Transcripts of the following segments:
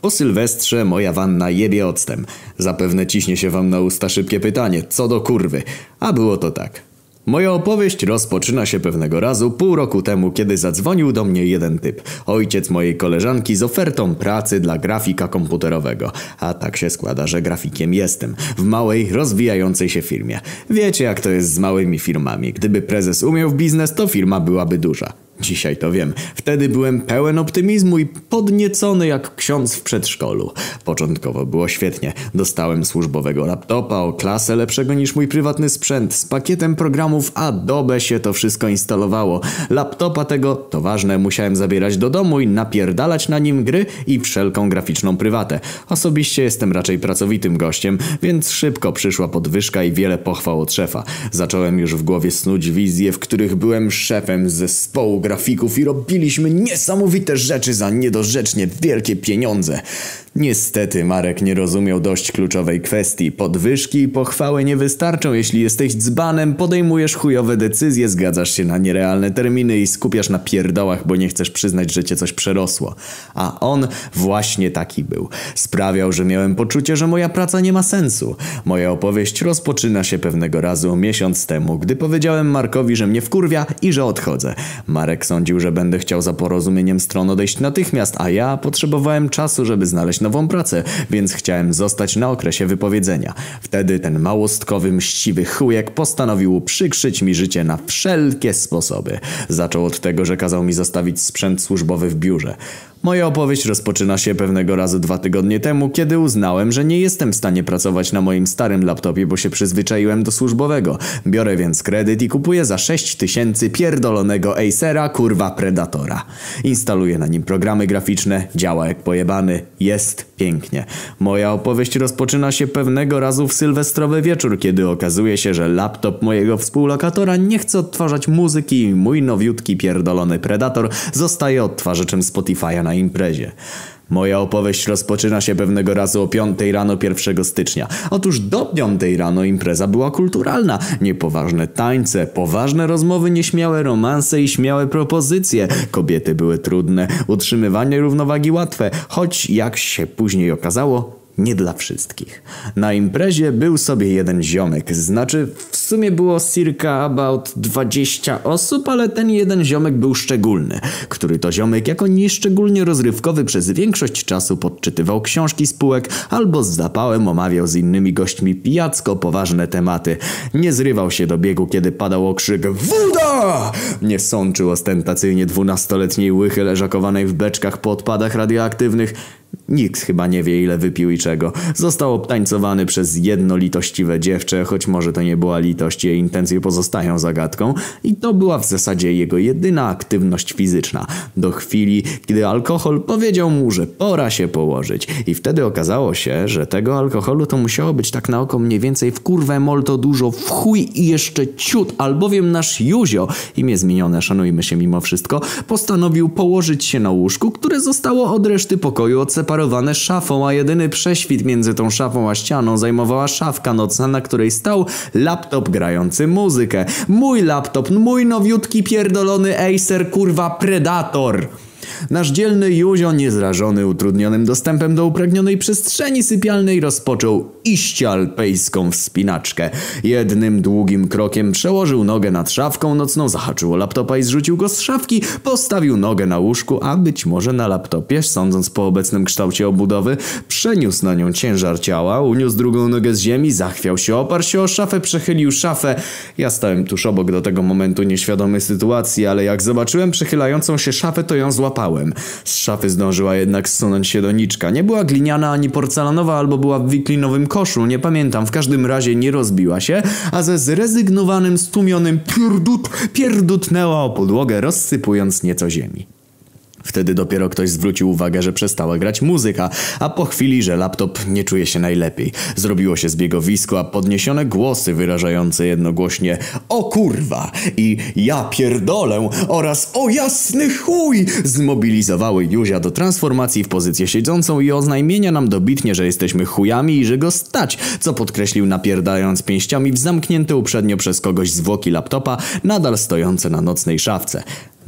Po Sylwestrze moja wanna jebie octem. Zapewne ciśnie się wam na usta szybkie pytanie, co do kurwy. A było to tak. Moja opowieść rozpoczyna się pewnego razu pół roku temu, kiedy zadzwonił do mnie jeden typ. Ojciec mojej koleżanki z ofertą pracy dla grafika komputerowego. A tak się składa, że grafikiem jestem. W małej, rozwijającej się firmie. Wiecie jak to jest z małymi firmami. Gdyby prezes umiał w biznes, to firma byłaby duża. Dzisiaj to wiem. Wtedy byłem pełen optymizmu i podniecony jak ksiądz w przedszkolu. Początkowo było świetnie. Dostałem służbowego laptopa o klasę lepszego niż mój prywatny sprzęt. Z pakietem programów Adobe się to wszystko instalowało. Laptopa tego, to ważne, musiałem zabierać do domu i napierdalać na nim gry i wszelką graficzną prywatę. Osobiście jestem raczej pracowitym gościem, więc szybko przyszła podwyżka i wiele pochwał od szefa. Zacząłem już w głowie snuć wizje, w których byłem szefem zespołu grafików i robiliśmy niesamowite rzeczy za niedorzecznie wielkie pieniądze. Niestety Marek nie rozumiał dość kluczowej kwestii. Podwyżki i pochwały nie wystarczą, jeśli jesteś dzbanem, podejmujesz chujowe decyzje, zgadzasz się na nierealne terminy i skupiasz na pierdołach, bo nie chcesz przyznać, że cię coś przerosło. A on właśnie taki był. Sprawiał, że miałem poczucie, że moja praca nie ma sensu. Moja opowieść rozpoczyna się pewnego razu miesiąc temu, gdy powiedziałem Markowi, że mnie wkurwia i że odchodzę. Marek sądził, że będę chciał za porozumieniem stron odejść natychmiast, a ja potrzebowałem czasu, żeby znaleźć nową pracę, więc chciałem zostać na okresie wypowiedzenia. Wtedy ten małostkowy, mściwy chujek postanowił przykrzyć mi życie na wszelkie sposoby. Zaczął od tego, że kazał mi zostawić sprzęt służbowy w biurze. Moja opowieść rozpoczyna się pewnego razu dwa tygodnie temu, kiedy uznałem, że nie jestem w stanie pracować na moim starym laptopie, bo się przyzwyczaiłem do służbowego. Biorę więc kredyt i kupuję za 6 tysięcy pierdolonego Acera, kurwa Predatora. Instaluję na nim programy graficzne, działa jak pojebany, jest pięknie. Moja opowieść rozpoczyna się pewnego razu w sylwestrowy wieczór, kiedy okazuje się, że laptop mojego współlokatora nie chce odtwarzać muzyki i mój nowiutki pierdolony Predator zostaje odtwarzaczem Spotify'a na imprezie. Moja opowieść rozpoczyna się pewnego razu o 5 rano 1 stycznia. Otóż do 5 rano impreza była kulturalna. Niepoważne tańce, poważne rozmowy, nieśmiałe romanse i śmiałe propozycje. Kobiety były trudne, utrzymywanie równowagi łatwe, choć jak się później okazało, nie dla wszystkich. Na imprezie był sobie jeden ziomek, znaczy w sumie było circa about 20 osób, ale ten jeden ziomek był szczególny, który to ziomek jako nieszczególnie rozrywkowy przez większość czasu podczytywał książki spółek albo z zapałem omawiał z innymi gośćmi pijacko poważne tematy. Nie zrywał się do biegu, kiedy padał okrzyk WODA! Nie sączył ostentacyjnie dwunastoletniej łychy leżakowanej w beczkach po odpadach radioaktywnych. Nikt chyba nie wie ile wypił i czego. Został obtańcowany przez jedno litościwe dziewczę, choć może to nie była litość, jej intencje pozostają zagadką i to była w zasadzie jego jedyna aktywność fizyczna. Do chwili, kiedy alkohol powiedział mu, że pora się położyć i wtedy okazało się, że tego alkoholu to musiało być tak na oko mniej więcej w kurwę molto dużo, w chuj i jeszcze ciut, albowiem nasz Juzio, imię zmienione, szanujmy się mimo wszystko, postanowił położyć się na łóżku, które zostało od reszty pokoju odseparowane szafą, a jedyny prześwit między tą szafą a ścianą zajmowała szafka nocna, na której stał laptop grający muzykę. Mój laptop, mój nowiutki pierdolony Acer kurwa Predator. Nasz dzielny Juzio, niezrażony utrudnionym dostępem do upragnionej przestrzeni sypialnej, rozpoczął iście alpejską wspinaczkę. Jednym długim krokiem przełożył nogę nad szafką nocną, zahaczył o laptopa i zrzucił go z szafki, postawił nogę na łóżku, a być może na laptopie, sądząc po obecnym kształcie obudowy, przeniósł na nią ciężar ciała, uniósł drugą nogę z ziemi, zachwiał się, oparł się o szafę, przechylił szafę. Ja stałem tuż obok do tego momentu nieświadomy sytuacji, ale jak zobaczyłem przechylającą się szafę, to ją złapałem. Z szafy zdążyła jednak zsunąć się doniczka. Nie była gliniana ani porcelanowa, albo była w wiklinowym koszu, nie pamiętam. W każdym razie nie rozbiła się, a ze zrezygnowanym, stłumionym pierdut pierdutnęła o podłogę, rozsypując nieco ziemi. Wtedy dopiero ktoś zwrócił uwagę, że przestała grać muzyka, a po chwili, że laptop nie czuje się najlepiej. Zrobiło się zbiegowisko, a podniesione głosy wyrażające jednogłośnie O kurwa! i Ja pierdolę oraz O jasny chuj! zmobilizowały Juzia do transformacji w pozycję siedzącą i oznajmienia nam dobitnie, że jesteśmy chujami i że go stać, co podkreślił napierdając pięściami w zamknięte uprzednio przez kogoś zwłoki laptopa, nadal stojące na nocnej szafce.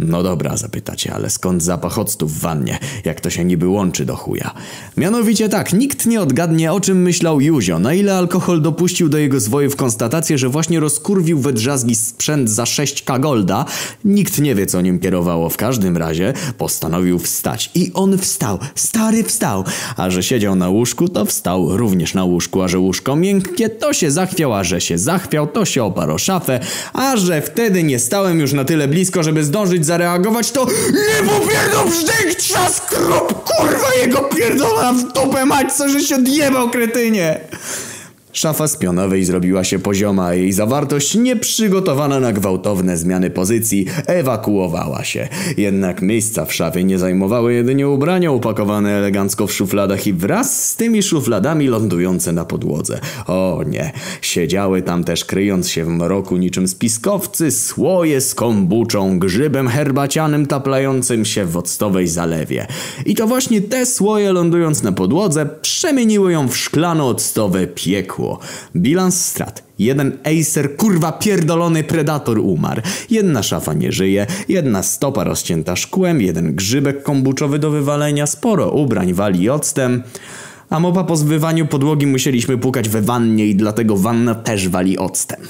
No dobra, zapytacie, ale skąd zapach octu w wannie, jak to się niby łączy do chuja? Mianowicie tak, nikt nie odgadnie o czym myślał Juzio, na ile alkohol dopuścił do jego zwojów konstatację, że właśnie rozkurwił we drzazgi sprzęt za 6k golda. Nikt nie wie co nim kierowało, w każdym razie postanowił wstać. I on wstał, stary wstał, a że siedział na łóżku, to wstał również na łóżku, a że łóżko miękkie, to się zachwiał, a że się zachwiał, to się oparł o szafę, a że wtedy nie stałem już na tyle blisko, żeby zdążyć zareagować, to nie popierdol brzdęk, trzask, krop, kurwa jego pierdolona w dupę mać, co że się odjebał, kretynie! Szafa z pionowej zrobiła się pozioma, a jej zawartość, nieprzygotowana na gwałtowne zmiany pozycji, ewakuowała się. Jednak miejsca w szafie nie zajmowały jedynie ubrania upakowane elegancko w szufladach i wraz z tymi szufladami lądujące na podłodze. O nie, siedziały tam też kryjąc się w mroku niczym spiskowcy słoje z kombuczą, grzybem herbacianym taplającym się w octowej zalewie. I to właśnie te słoje lądując na podłodze przemieniły ją w szklano-octowe piekło. Bilans strat. Jeden Acer, kurwa pierdolony predator umarł. Jedna szafa nie żyje, jedna stopa rozcięta szkłem, jeden grzybek kombuczowy do wywalenia, sporo ubrań wali octem. A mopa po zbywaniu podłogi musieliśmy pukać we wannie i dlatego wanna też wali octem.